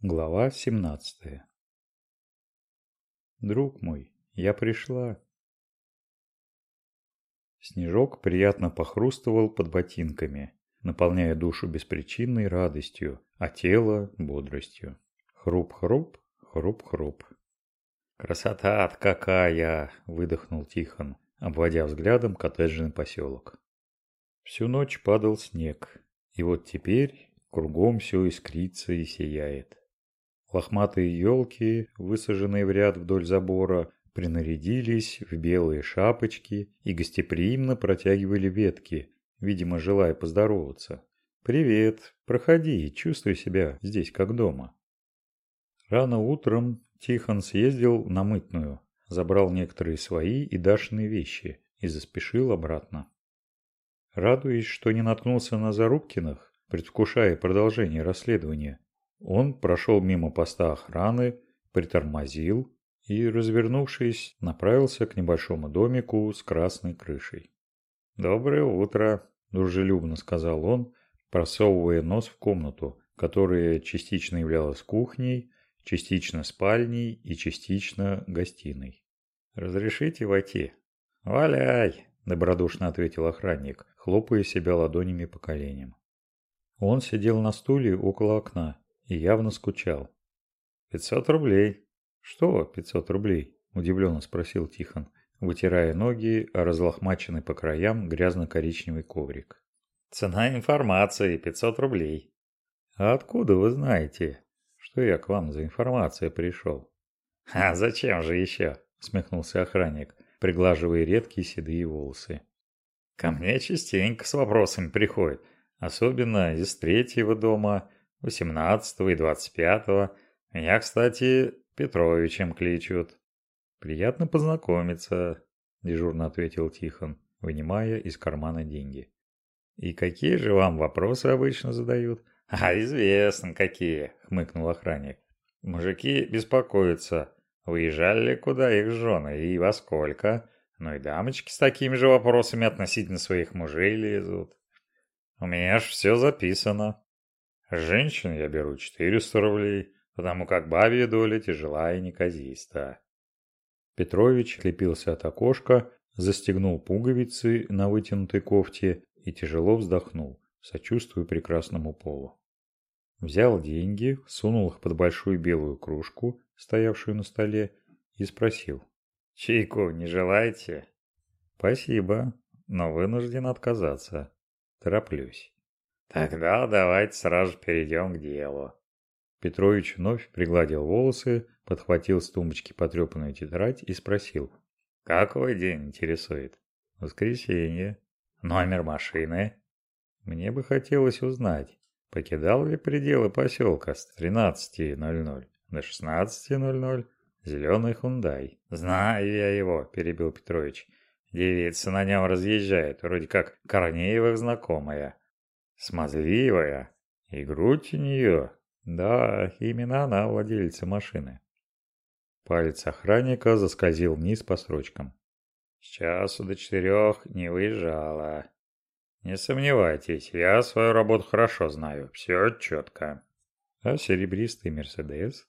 Глава 17 Друг мой, я пришла. Снежок приятно похрустывал под ботинками, наполняя душу беспричинной радостью, а тело – бодростью. Хруп-хруп, хруп-хруп. «Красота-то какая!» – выдохнул Тихон, обводя взглядом коттеджный поселок. Всю ночь падал снег, и вот теперь кругом все искрится и сияет. Лохматые елки, высаженные в ряд вдоль забора, принарядились в белые шапочки и гостеприимно протягивали ветки, видимо, желая поздороваться. «Привет, проходи, чувствуй себя здесь как дома». Рано утром Тихон съездил на мытную, забрал некоторые свои и Дашины вещи и заспешил обратно. Радуясь, что не наткнулся на Зарубкиных, предвкушая продолжение расследования, он прошел мимо поста охраны, притормозил и, развернувшись, направился к небольшому домику с красной крышей. «Доброе утро», – дружелюбно сказал он, просовывая нос в комнату, которая частично являлась кухней, частично спальней и частично гостиной. «Разрешите войти?» «Валяй!» – добродушно ответил охранник, хлопая себя ладонями по коленям. Он сидел на стуле около окна и явно скучал. «Пятьсот рублей». «Что пятьсот рублей?» – удивленно спросил Тихон, вытирая ноги о разлохмаченный по краям грязно-коричневый коврик. «Цена информации – пятьсот рублей». «А откуда вы знаете, что я к вам за информацией пришел?» «А зачем же еще?» – усмехнулся охранник, приглаживая редкие седые волосы. «Ко мне частенько с вопросами приходят, особенно из третьего дома 18 и 25. Меня, кстати, Петровичем кличут. Приятно познакомиться, дежурно ответил Тихон, вынимая из кармана деньги. И какие же вам вопросы обычно задают? А, известно какие, хмыкнул охранник. Мужики беспокоятся, выезжали ли куда их жены и во сколько. Ну и дамочки с такими же вопросами относительно своих мужей лезут. У меня ж все записано. Женщин я беру 400 рублей, потому как бабья доля тяжела и неказиста. Петрович лепился от окошка, застегнул пуговицы на вытянутой кофте и тяжело вздохнул, сочувствуя прекрасному полу. Взял деньги, сунул их под большую белую кружку, стоявшую на столе, и спросил. «Чайку не желаете?» «Спасибо, но вынужден отказаться. Тороплюсь». Тогда давайте сразу перейдем к делу. Петрович вновь пригладил волосы, подхватил с тумбочки потрепанную тетрадь и спросил. «Какой день интересует?» «Воскресенье». «Номер машины?» «Мне бы хотелось узнать, покидал ли пределы поселка с 13.00 до 16.00 зеленый хундай?» «Знаю я его», – перебил Петрович. «Девица на нем разъезжает, вроде как Корнеевых знакомая». Смазливая. И грудь у нее. Да, именно она владелица машины. Палец охранника заскользил вниз по строчкам. С часу до четырех не выезжала. Не сомневайтесь, я свою работу хорошо знаю. Все четко. А серебристый Мерседес?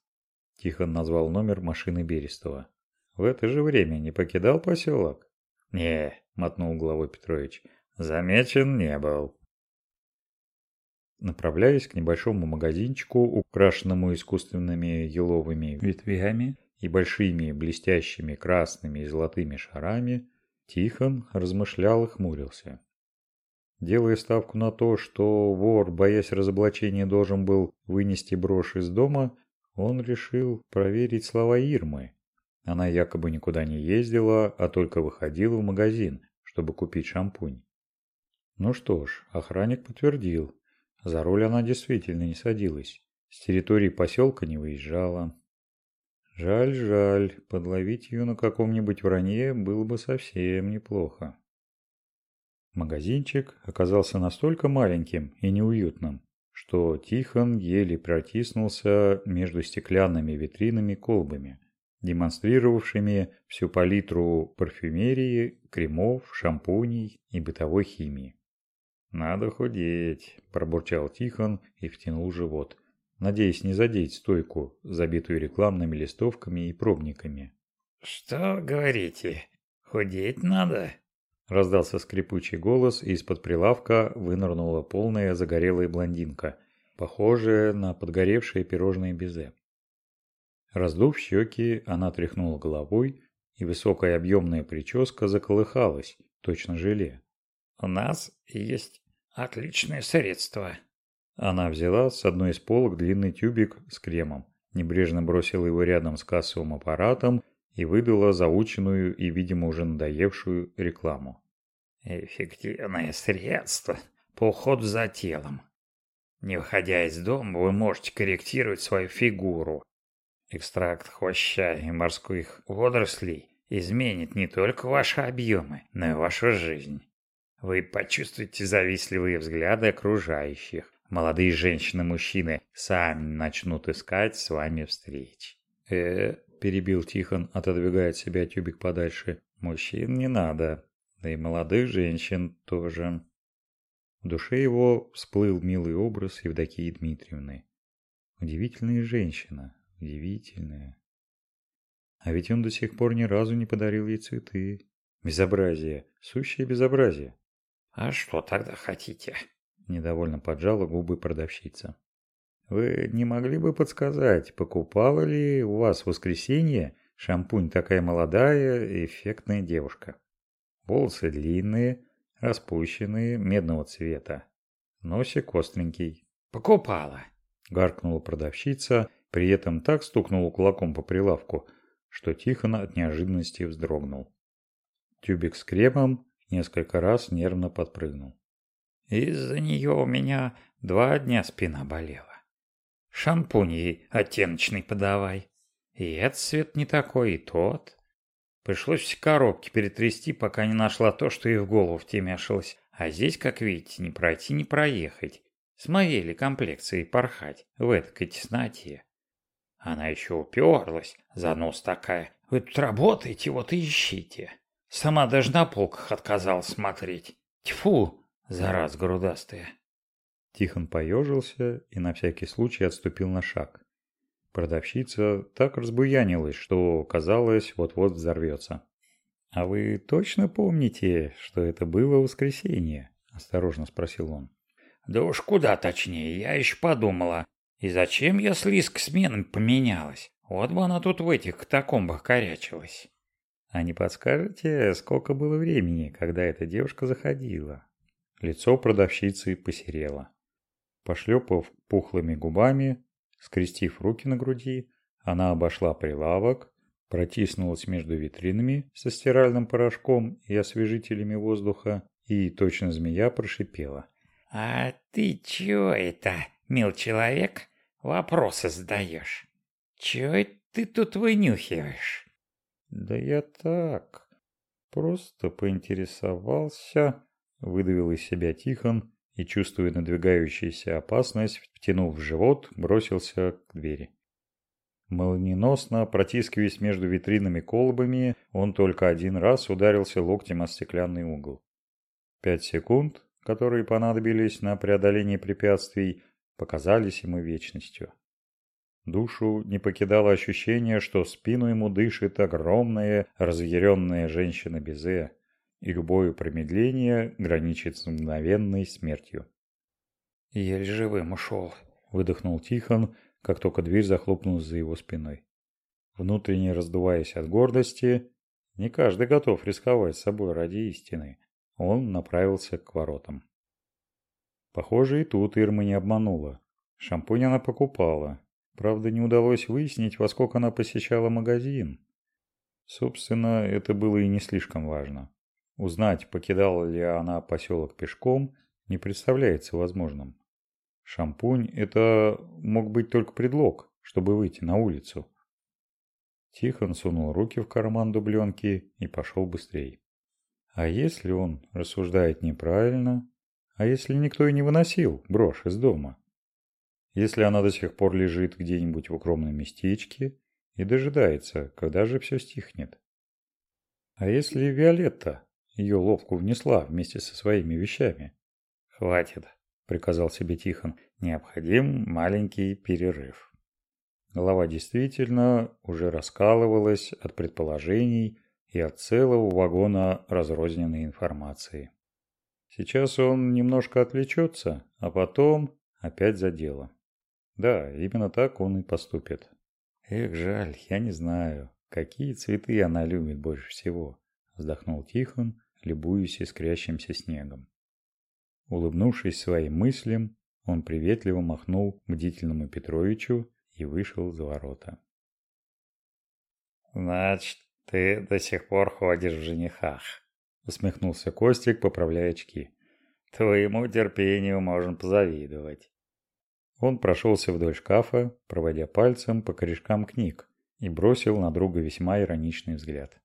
Тихон назвал номер машины Берестова. В это же время не покидал поселок? Не, мотнул головой Петрович. Замечен не был. Направляясь к небольшому магазинчику, украшенному искусственными еловыми ветвями и большими блестящими красными и золотыми шарами, Тихон размышлял и хмурился. Делая ставку на то, что вор, боясь разоблачения, должен был вынести брошь из дома, он решил проверить слова Ирмы. Она якобы никуда не ездила, а только выходила в магазин, чтобы купить шампунь. Ну что ж, охранник подтвердил, за руль она действительно не садилась. С территории поселка не выезжала. Жаль, жаль, подловить ее на каком-нибудь вранье было бы совсем неплохо. Магазинчик оказался настолько маленьким и неуютным, что Тихон еле протиснулся между стеклянными витринами колбами, демонстрировавшими всю палитру парфюмерии, кремов, шампуней и бытовой химии. «Надо худеть», – пробурчал Тихон и втянул живот. надеясь не задеть стойку, забитую рекламными листовками и пробниками. «Что говорите? Худеть надо?» Раздался скрипучий голос, и из-под прилавка вынырнула полная загорелая блондинка, похожая на подгоревшее пирожное безе. Раздув щеки, она тряхнула головой, и высокая объемная прическа заколыхалась, точно желе. «У нас есть отличное средство». Она взяла с одной из полок длинный тюбик с кремом, небрежно бросила его рядом с кассовым аппаратом и выдала заученную и, видимо, уже надоевшую рекламу. «Эффективное средство по уходу за телом. Не выходя из дома, вы можете корректировать свою фигуру. Экстракт хвоща и морских водорослей изменит не только ваши объемы, но и вашу жизнь. Вы почувствуете завистливые взгляды окружающих. Молодые женщины-мужчины сами начнут искать с вами встреч. э перебил Тихон, отодвигая от себя тюбик подальше. «Мужчин не надо, да и молодых женщин тоже». В душе его всплыл милый образ Евдокии Дмитриевны. Удивительная женщина, удивительная. А ведь он до сих пор ни разу не подарил ей цветы. Безобразие, сущее безобразие. «А что тогда хотите?» Недовольно поджала губы продавщица. Вы не могли бы подсказать, покупала ли у вас в воскресенье шампунь такая молодая, эффектная девушка? Волосы длинные, распущенные, медного цвета. Носик остренький. «Покупала», — гаркнула продавщица, при этом так стукнула кулаком по прилавку, что Тихон от неожиданности вздрогнул. Тюбик с кремом несколько раз нервно подпрыгнул. «Из-за нее у меня два дня спина болела. Шампунь ей оттеночный подавай. И этот цвет не такой, и тот. Пришлось все коробки перетрясти, пока не нашла то, что ей в голову втемяшилось. А здесь, как видите, не пройти, не проехать. С моей ли комплекцией порхать в этой тесноте? Она еще уперлась, занос такая. Вы тут работаете, вот и ищите. Сама даже на полках отказалась смотреть. Тьфу, зараз грудастая. Тихон поежился и на всякий случай отступил на шаг. Продавщица так разбуянилась, что, казалось, вот-вот взорвется. «А вы точно помните, что это было воскресенье?» – осторожно спросил он. «Да уж куда точнее, я еще подумала. И зачем я с Лиской сменами поменялась? Вот бы она тут в этих катакомбах корячилась». «А не подскажете, сколько было времени, когда эта девушка заходила?» Лицо продавщицы посерело. Пошлепав пухлыми губами, скрестив руки на груди, она обошла прилавок, протиснулась между витринами со стиральным порошком и освежителями воздуха и, точно змея, прошипела. «А ты чё это, мил человек, вопросы задаешь? Чё это ты тут вынюхиваешь?» «Да я так, просто поинтересовался», — выдавил из себя Тихон, и, чувствуя надвигающуюся опасность, втянув в живот, бросился к двери. Молниеносно, протискиваясь между витринами колбами, он только один раз ударился локтем о стеклянный угол. Пять секунд, которые понадобились на преодоление препятствий, показались ему вечностью. Душу не покидало ощущение, что спину ему дышит огромная разъяренная женщина Безе, и любое промедление граничит с мгновенной смертью. «Еле живым ушел», – выдохнул Тихон, как только дверь захлопнулась за его спиной. Внутренне раздуваясь от гордости, не каждый готов рисковать собой ради истины, он направился к воротам. Похоже, и тут Ирма не обманула. Шампунь она покупала. Правда, не удалось выяснить, во сколько она посещала магазин. Собственно, это было и не слишком важно. Узнать, покидала ли она поселок пешком, не представляется возможным. Шампунь – это мог быть только предлог, чтобы выйти на улицу. Тихон сунул руки в карман дубленки и пошел быстрее. А если он рассуждает неправильно? А если никто и не выносил брошь из дома? Если она до сих пор лежит где-нибудь в укромном местечке и дожидается, когда же все стихнет? А если Виолетта ее ловко внесла вместе со своими вещами. «Хватит», — приказал себе Тихон. Необходим маленький перерыв. Голова действительно уже раскалывалась от предположений и от целого вагона разрозненной информации. Сейчас он немножко отвлечется, а потом опять за дело. Да, именно так он и поступит. Эх, жаль, я не знаю, какие цветы она любит больше всего, вздохнул Тихон, любуясь искрящимся снегом. Улыбнувшись своим мыслям, он приветливо махнул бдительному Петровичу и вышел за ворота. «Значит, ты до сих пор ходишь в женихах», — усмехнулся Костик, поправляя очки. «Твоему терпению можно позавидовать». Он прошелся вдоль шкафа, проводя пальцем по корешкам книг, и бросил на друга весьма ироничный взгляд.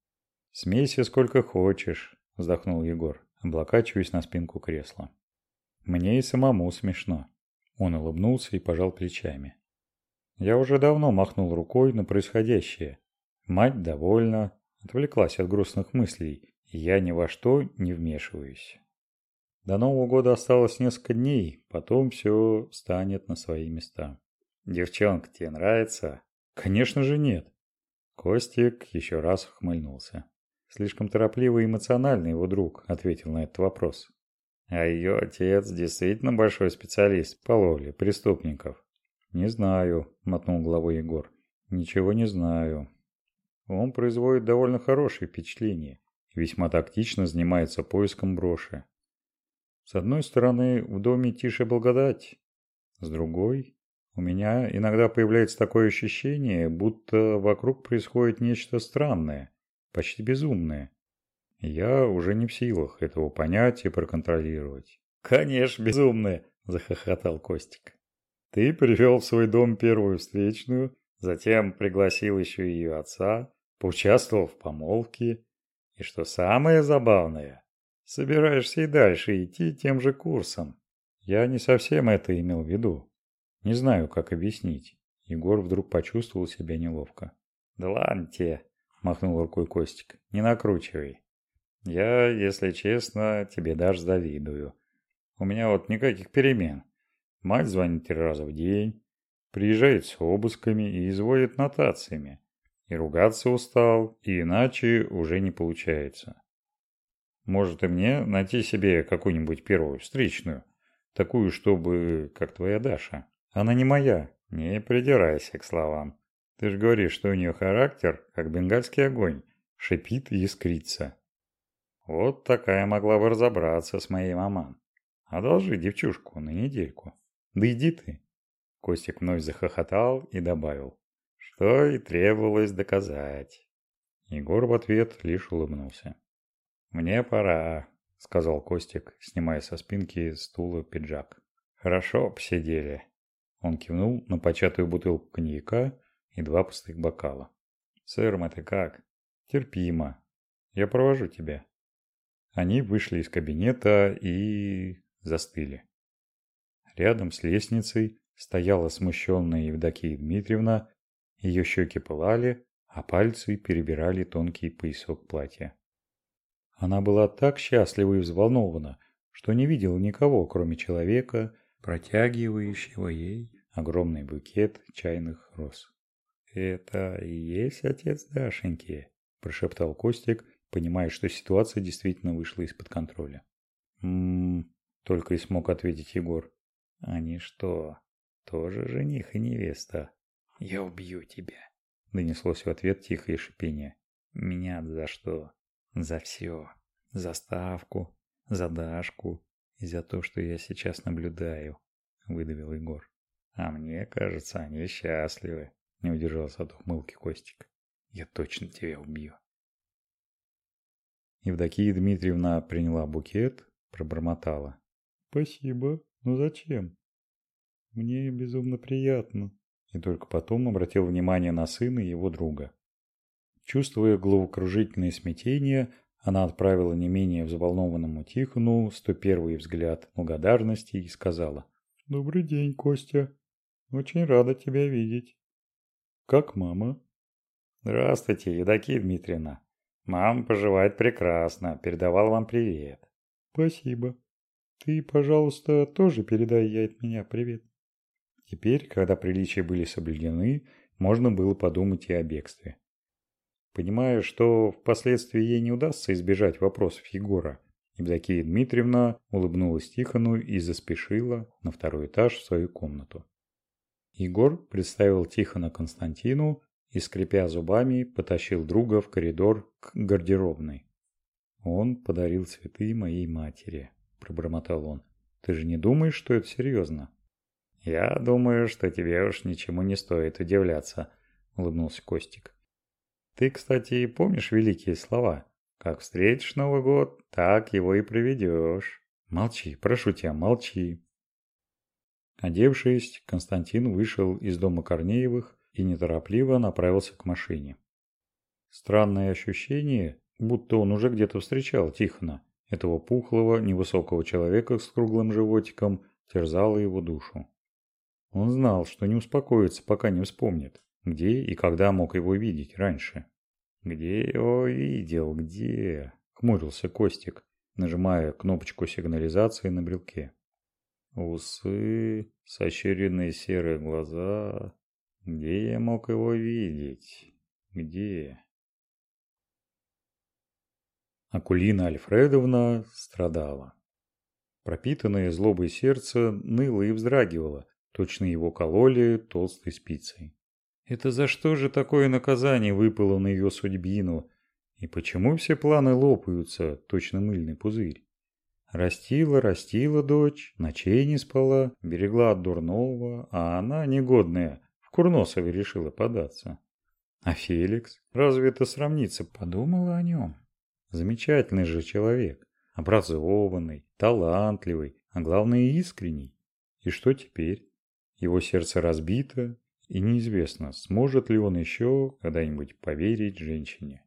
«Смейся сколько хочешь», — вздохнул Егор, облокачиваясь на спинку кресла. «Мне и самому смешно». Он улыбнулся и пожал плечами. Я уже давно махнул рукой на происходящее. Мать довольна, отвлеклась от грустных мыслей, и я ни во что не вмешиваюсь. До Нового года осталось несколько дней, потом все станет на свои места. Девчонка тебе нравится? Конечно же нет. Костик еще раз ухмыльнулся. Слишком торопливый и эмоциональный его друг ответил на этот вопрос. А ее отец действительно большой специалист по ловле преступников. Не знаю, мотнул головой Егор. Ничего не знаю. Он производит довольно хорошее впечатление весьма тактично занимается поиском броши. С одной стороны, в доме тише благодать. С другой, у меня иногда появляется такое ощущение, будто вокруг происходит нечто странное, почти безумное. Я уже не в силах этого понять и проконтролировать. «Конечно, безумное!» – захохотал Костик. «Ты привел в свой дом первую встречную, затем пригласил еще ее отца, поучаствовал в помолвке. И что самое забавное, собираешься и дальше идти тем же курсом. Я не совсем это имел в виду. Не знаю, как объяснить». Егор вдруг почувствовал себя неловко. «Да ладно тебе!» – махнул рукой Костик. «Не накручивай. Я, если честно, тебе даже завидую. У меня вот никаких перемен. Мать звонит три раза в день, приезжает с обысками и изводит нотациями. И ругаться устал, и иначе уже не получается. Может и мне найти себе какую-нибудь первую встречную, такую, чтобы, как твоя Даша. Она не моя, не придирайся к словам. Ты же говоришь, что у нее характер, как бенгальский огонь, шипит и искрится. Вот такая могла бы разобраться с моей маман. Одолжи девчушку на недельку. Да иди ты. Костик вновь захохотал и добавил, что и требовалось доказать. Егор в ответ лишь улыбнулся. «Мне пора», — сказал Костик, снимая со спинки стула пиджак. «Хорошо посидели». Он кивнул на початую бутылку коньяка и два пустых бокала. «Сыром это как?» «Терпимо. Я провожу тебя». Они вышли из кабинета и... застыли. Рядом с лестницей стояла смущенная Евдокия Дмитриевна, ее щеки пылали, а пальцы перебирали тонкий поясок платья. Она была так счастлива и взволнована, что не видела никого, кроме человека, протягивающего ей огромный букет чайных роз. «Это и есть отец Дашеньки», – прошептал Костик, понимая, что ситуация действительно вышла из-под контроля. «М-м-м», только и смог ответить Егор. «Они что, тоже жених и невеста?» «Я убью тебя», — донеслось в ответ тихое шипение. «Меня за что?» «За все. За ставку, за Дашку и за то, что я сейчас наблюдаю», — выдавил Егор. «А мне кажется, они счастливы», — не удержался от ухмылки Костик. «Я точно тебя убью». Евдокия Дмитриевна приняла букет, пробормотала. «Спасибо, но зачем?» «Мне безумно приятно». И только потом обратил внимание на сына и его друга. Чувствуя головокружительное смятение, она отправила не менее взволнованному Тихону 101 взгляд благодарности и сказала. «Добрый день, Костя. Очень рада тебя видеть. Как мама?» «Здравствуйте, Евдокия Дмитриевна. Мама поживает прекрасно. Передавал вам привет. Спасибо. Ты, пожалуйста, тоже передай ей от меня привет. Теперь, когда приличия были соблюдены, можно было подумать и о бегстве. Понимая, что впоследствии ей не удастся избежать вопросов Егора, Евдокия Дмитриевна улыбнулась Тихону и заспешила на второй этаж в свою комнату. Егор представил Тихона Константину и, скрипя зубами, потащил друга в коридор к гардеробной. «Он подарил цветы моей матери», – пробормотал он. «Ты же не думаешь, что это серьезно?» «Я думаю, что тебе уж ничему не стоит удивляться», – улыбнулся Костик. «Ты, кстати, помнишь великие слова? Как встретишь Новый год, так его и проведешь. Молчи, прошу тебя, молчи». Одевшись, Константин вышел из дома Корнеевых и неторопливо направился к машине. Странное ощущение, будто он уже где-то встречал Тихона, этого пухлого, невысокого человека с круглым животиком, терзало его душу. Он знал, что не успокоится, пока не вспомнит, где и когда мог его видеть раньше. «Где его видел? Где?» – хмурился Костик, нажимая кнопочку сигнализации на брелке. Усы, сощуренные серые глаза. Где я мог его видеть? Где? Акулина Альфредовна страдала. Пропитанное злобой сердце ныло и вздрагивало, точно его кололи толстой спицей. Это за что же такое наказание выпало на ее судьбину? И почему все планы лопаются, точно мыльный пузырь? Растила, растила дочь, ночей не спала, берегла от дурного, а она, негодная, в Курносове решила податься. А Феликс? Разве это сравнится? Подумала о нем. Замечательный же человек. Образованный, талантливый, а главное искренний. И что теперь? Его сердце разбито, и неизвестно, сможет ли он еще когда-нибудь поверить женщине.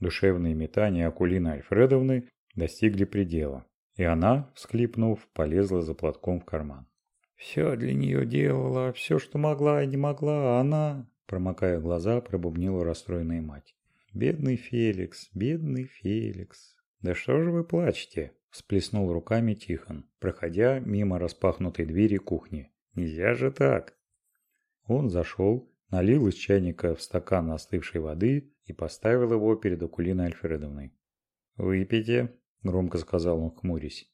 Душевные метания Акулины Альфредовны достигли предела, и она, всхлипнув, полезла за платком в карман. «Все для нее делала, все, что могла и не могла, а она...» Промокая глаза, пробубнила расстроенная мать. «Бедный Феликс, бедный Феликс!» «Да что же вы плачете?» – всплеснул руками Тихон, проходя мимо распахнутой двери кухни. «Нельзя же так!» Он зашел, налил из чайника в стакан остывшей воды и поставил его перед Акулиной Альфредовной. «Выпейте», – громко сказал он, хмурясь.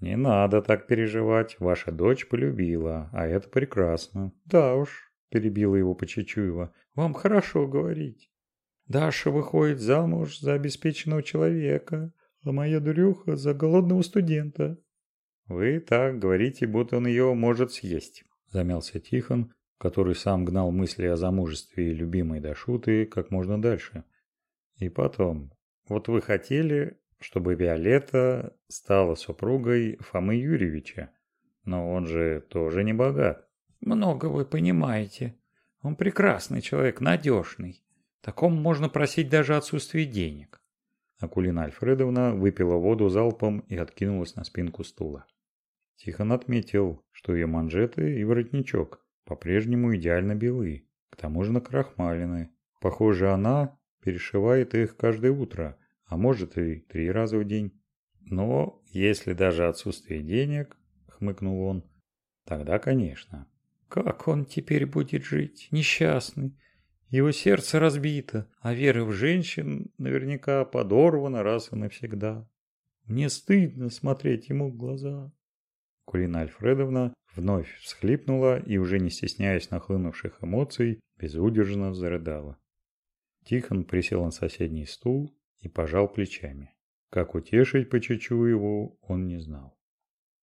«Не надо так переживать, ваша дочь полюбила, а это прекрасно». «Да уж», – перебила его Почечуева, – «вам хорошо говорить. Даша выходит замуж за обеспеченного человека, а моя дурюха за голодного студента». «Вы так говорите, будто он ее может съесть», – замялся Тихон, который сам гнал мысли о замужестве любимой Дашуты как можно дальше. И потом, вот вы хотели, чтобы Виолетта стала супругой Фомы Юрьевича, но он же тоже не богат. Много вы понимаете. Он прекрасный человек, надежный. Такому можно просить даже отсутствие денег. Акулина Альфредовна выпила воду залпом и откинулась на спинку стула. Тихон отметил, что ее манжеты и воротничок по-прежнему идеально белы, к тому же накрахмалены. Похоже, она перешивает их каждое утро, а может и три раза в день. Но если даже отсутствие денег, хмыкнул он, тогда, конечно. Как он теперь будет жить, несчастный? Его сердце разбито, а вера в женщин наверняка подорвана раз и навсегда. Мне стыдно смотреть ему в глаза. Кулина Альфредовна вновь всхлипнула и, уже не стесняясь нахлынувших эмоций, безудержно зарыдала. Тихон присел на соседний стул и пожал плечами. Как утешить по его он не знал.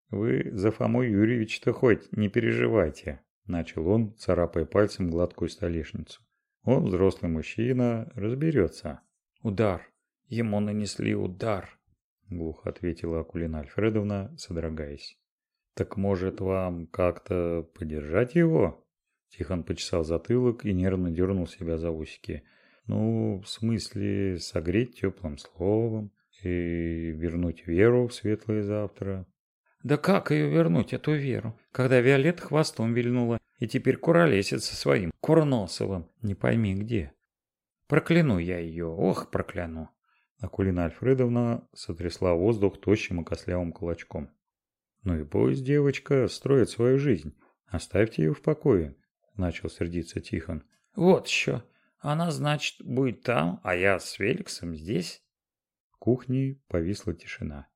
«Вы за Фому Юрьевич-то хоть не переживайте», – начал он, царапая пальцем гладкую столешницу. «Он взрослый мужчина, разберется». «Удар! Ему нанесли удар!» – глухо ответила Акулина Альфредовна, содрогаясь. «Так может вам как-то подержать его?» Тихон почесал затылок и нервно дернул себя за усики. «Ну, в смысле, согреть теплым словом и вернуть веру в светлое завтра». «Да как ее вернуть, эту веру, когда Виолетта хвостом вильнула и теперь куролесит со своим Курносовым, не пойми где? Прокляну я ее, ох, прокляну!» Акулина Альфредовна сотрясла воздух тощим и кослявым кулачком. Ну и пусть девочка строит свою жизнь. Оставьте ее в покое, начал сердиться Тихон. Вот еще. Она, значит, будет там, а я с Феликсом здесь. В кухне повисла тишина.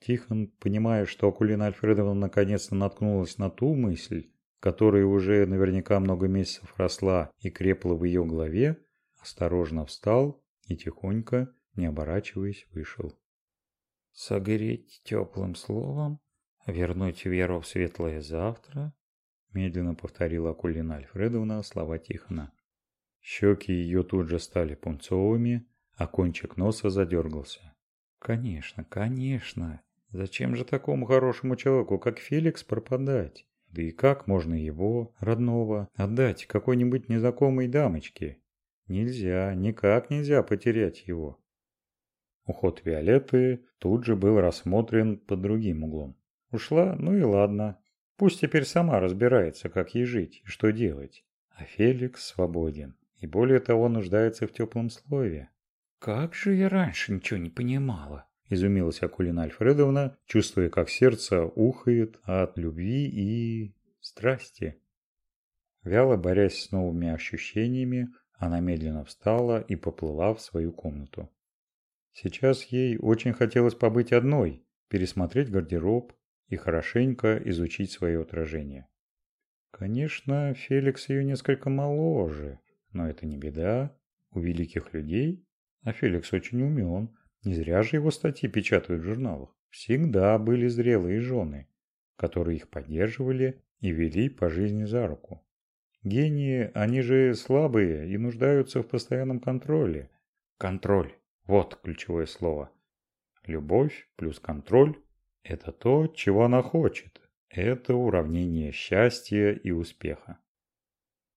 Тихон, понимая, что Акулина Альфредовна наконец-то наткнулась на ту мысль, которая уже наверняка много месяцев росла и крепла в ее голове, осторожно встал и тихонько, не оборачиваясь, вышел. «Согреть теплым словом, вернуть веру в светлое завтра», медленно повторила Акулина Альфредовна слова Тихона. Щеки ее тут же стали пунцовыми, а кончик носа задергался. «Конечно, конечно. Зачем же такому хорошему человеку, как Феликс, пропадать? Да и как можно его, родного, отдать какой-нибудь незнакомой дамочке? Нельзя, никак нельзя потерять его. Уход Виолетты тут же был рассмотрен под другим углом. Ушла, ну и ладно. Пусть теперь сама разбирается, как ей жить и что делать. А Феликс свободен и более того нуждается в теплом слове. «Как же я раньше ничего не понимала?» Изумилась Акулина Альфредовна, чувствуя, как сердце ухает от любви и страсти. Вяло борясь с новыми ощущениями, она медленно встала и поплыла в свою комнату. Сейчас ей очень хотелось побыть одной, пересмотреть гардероб и хорошенько изучить свое отражение. Конечно, Феликс ее несколько моложе, но это не беда. У великих людей, а Феликс очень умен, не зря же его статьи печатают в журналах. Всегда были зрелые жены, которые их поддерживали и вели по жизни за руку. Гении, они же слабые и нуждаются в постоянном контроле. Контроль – вот ключевое слово. Любовь плюс контроль – это то, чего она хочет. Это уравнение счастья и успеха.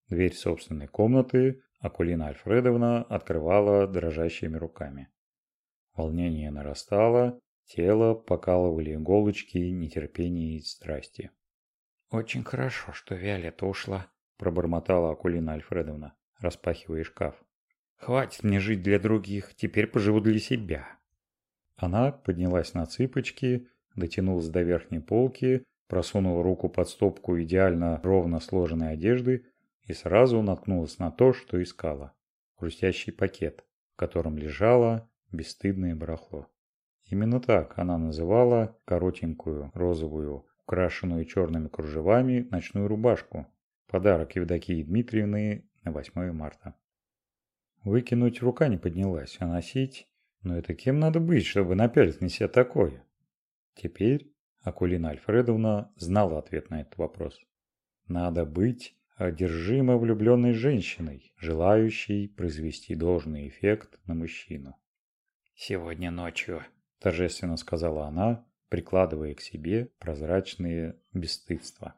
Дверь собственной комнаты Акулина Альфредовна открывала дрожащими руками. Волнение нарастало, тело покалывали иголочки нетерпения и страсти. «Очень хорошо, что Виолетта ушла», – пробормотала Акулина Альфредовна, распахивая шкаф. «Хватит мне жить для других, теперь поживу для себя». Она поднялась на цыпочки, дотянулась до верхней полки, просунула руку под стопку идеально ровно сложенной одежды и сразу наткнулась на то, что искала. Хрустящий пакет, в котором лежало бесстыдное барахло. Именно так она называла коротенькую, розовую, украшенную черными кружевами ночную рубашку. Подарок Евдокии Дмитриевны на 8 марта. Выкинуть рука не поднялась, а носить... Но это кем надо быть, чтобы напялить на себя такое? Теперь Акулина Альфредовна знала ответ на этот вопрос. Надо быть одержимо влюбленной женщиной, желающей произвести должный эффект на мужчину. «Сегодня ночью», – торжественно сказала она, прикладывая к себе прозрачные бесстыдства.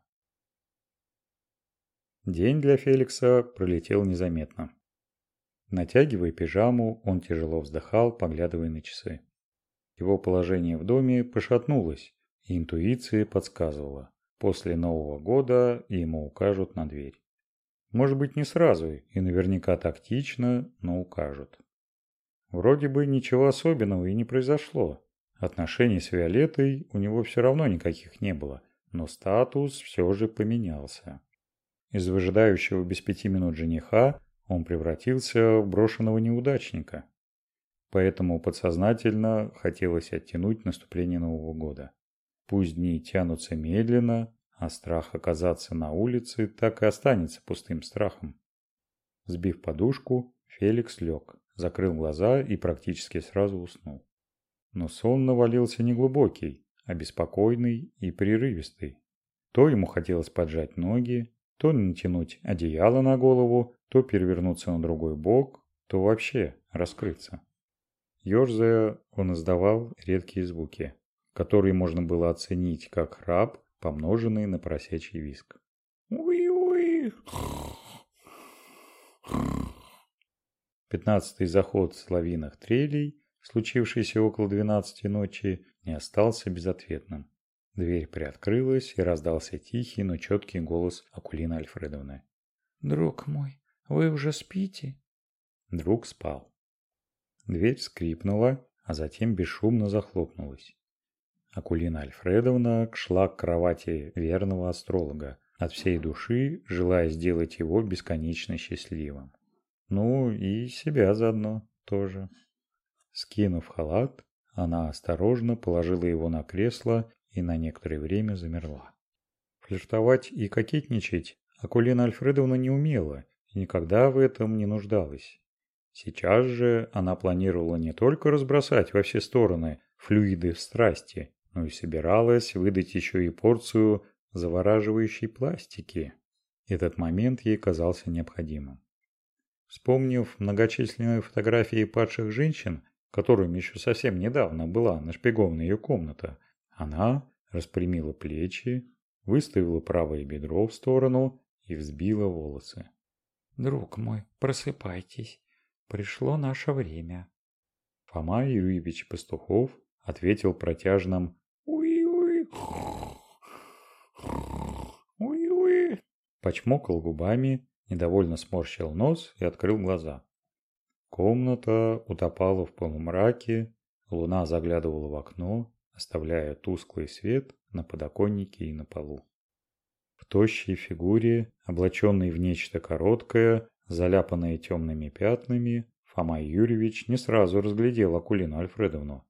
День для Феликса пролетел незаметно. Натягивая пижаму, он тяжело вздыхал, поглядывая на часы. Его положение в доме пошатнулось, и интуиция подсказывала. После Нового года ему укажут на дверь. Может быть не сразу и наверняка тактично, но укажут. Вроде бы ничего особенного и не произошло. Отношений с Виолеттой у него все равно никаких не было, но статус все же поменялся. Из выжидающего без пяти минут жениха он превратился в брошенного неудачника. Поэтому подсознательно хотелось оттянуть наступление Нового года. Пусть дни тянутся медленно, а страх оказаться на улице так и останется пустым страхом. Сбив подушку, Феликс лег, закрыл глаза и практически сразу уснул. Но сон навалился не глубокий, а беспокойный и прерывистый. То ему хотелось поджать ноги, то натянуть одеяло на голову, то перевернуться на другой бок, то вообще раскрыться. Ёрзая, он издавал редкие звуки, которые можно было оценить как храп, помноженный на поросячий виск. «Уи-уи!» Пятнадцатый заход с лавинах трелей, случившийся около двенадцати ночи, не остался безответным. Дверь приоткрылась, и раздался тихий, но четкий голос Акулины Альфредовны. «Друг мой, вы уже спите?» Друг спал. Дверь скрипнула, а затем бесшумно захлопнулась. Акулина Альфредовна шла к кровати верного астролога, от всей души желая сделать его бесконечно счастливым. Ну и себя заодно тоже. Скинув халат, она осторожно положила его на кресло и на некоторое время замерла. Флиртовать и кокетничать Акулина Альфредовна не умела и никогда в этом не нуждалась. Сейчас же она планировала не только разбросать во все стороны флюиды страсти, но и собиралась выдать еще и порцию завораживающей пластики. Этот момент ей казался необходимым. Вспомнив многочисленные фотографии падших женщин, которыми еще совсем недавно была нашпигована ее комната, она распрямила плечи, выставила правое бедро в сторону и взбила волосы. «Друг мой, просыпайтесь. Пришло наше время». Фома Юрьевич Пастухов ответил протяжным «Уи-уи». «Уи-уи». Почмокал губами, недовольно сморщил нос и открыл глаза. Комната утопала в полумраке, луна заглядывала в окно, оставляя тусклый свет на подоконнике и на полу. В тощей фигуре, облаченной в нечто короткое, заляпанное темными пятнами, Фома Юрьевич не сразу разглядел Акулину Альфредовну.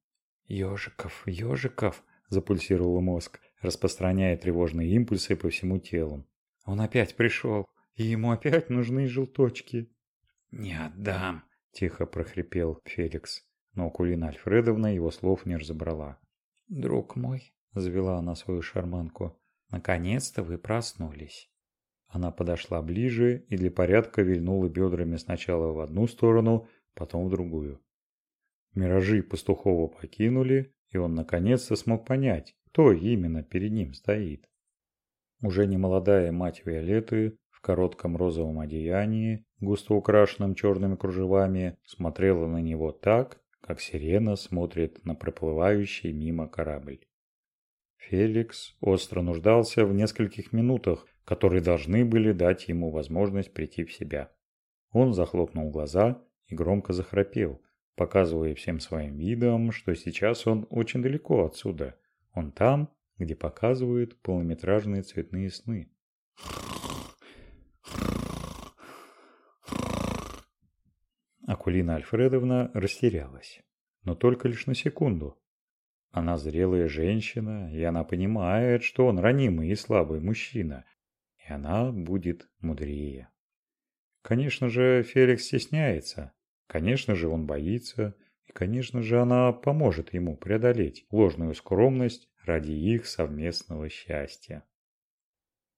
«Ежиков, ежиков!» – запульсировал мозг, распространяя тревожные импульсы по всему телу. «Он опять пришел, и ему опять нужны желточки». «Не отдам!» – тихо прохрипел Феликс, но Акулина Альфредовна его слов не разобрала. «Друг мой», – завела она свою шарманку, – «наконец-то вы проснулись». Она подошла ближе и для порядка вильнула бедрами сначала в одну сторону, потом в другую. Миражи Пастухова покинули, и он наконец-то смог понять, кто именно перед ним стоит. Уже немолодая мать Виолетты в коротком розовом одеянии, густо украшенном черными кружевами, смотрела на него так, как сирена смотрит на проплывающий мимо корабль. Феликс остро нуждался в нескольких минутах, которые должны были дать ему возможность прийти в себя. Он захлопнул глаза и громко захрапел, показывая всем своим видом, что сейчас он очень далеко отсюда. Он там, где показывают полнометражные цветные сны. Акулина Альфредовна растерялась, но только лишь на секунду. Она зрелая женщина, и она понимает, что он ранимый и слабый мужчина, и она будет мудрее. Конечно же, Феликс стесняется, Конечно же, он боится, и, конечно же, она поможет ему преодолеть ложную скромность ради их совместного счастья.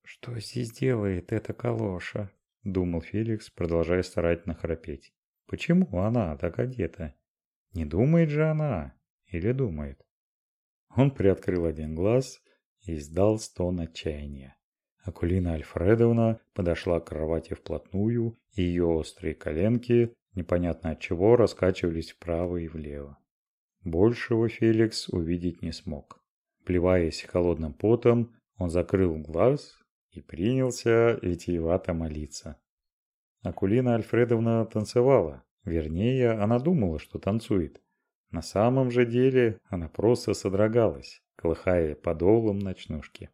«Что здесь делает эта калоша?» – думал Феликс, продолжая старательно храпеть. «Почему она так одета? Не думает же она? Или думает?» Он приоткрыл один глаз и издал стон отчаяния. Акулина Альфредовна подошла к кровати вплотную, и ее острые коленки непонятно от чего раскачивались вправо и влево. Большего Феликс увидеть не смог. Плеваясь холодным потом, он закрыл глаз и принялся витиевато молиться. Акулина Альфредовна танцевала. Вернее, она думала, что танцует. На самом же деле она просто содрогалась, колыхая подолом ночнушки.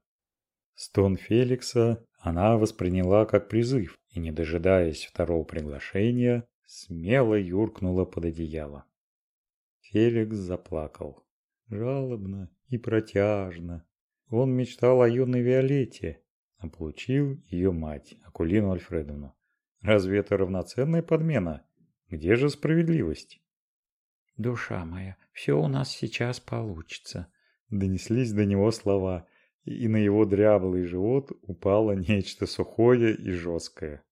Стон Феликса она восприняла как призыв и, не дожидаясь второго приглашения, смело юркнула под одеяло. Феликс заплакал. Жалобно и протяжно. Он мечтал о юной Виолетте, а получил ее мать, Акулину Альфредовну. Разве это равноценная подмена? Где же справедливость? «Душа моя, все у нас сейчас получится», — донеслись до него слова, и на его дряблый живот упало нечто сухое и жесткое.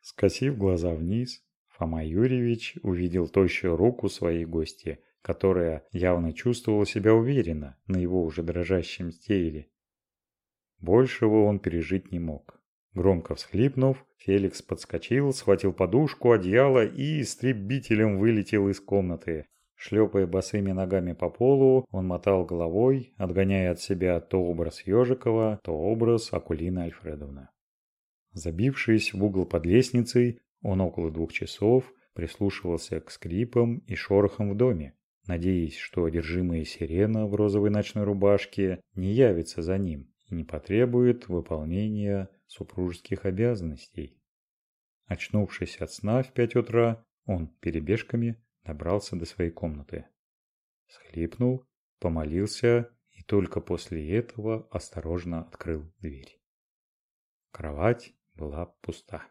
Скосив глаза вниз, Фома Юрьевич увидел тощую руку своей гости, которая явно чувствовала себя уверенно на его уже дрожащем теле. Большего он пережить не мог. Громко всхлипнув, Феликс подскочил, схватил подушку, одеяло и истребителем вылетел из комнаты. Шлепая босыми ногами по полу, он мотал головой, отгоняя от себя то образ Ежикова, то образ Акулины Альфредовны. Забившись в угол под лестницей, он около двух часов прислушивался к скрипам и шорохам в доме, надеясь, что одержимая сирена в розовой ночной рубашке не явится за ним и не потребует выполнения супружеских обязанностей. Очнувшись от сна в пять утра, он перебежками добрался до своей комнаты. Схлипнул, помолился и только после этого осторожно открыл дверь. Кровать была пуста.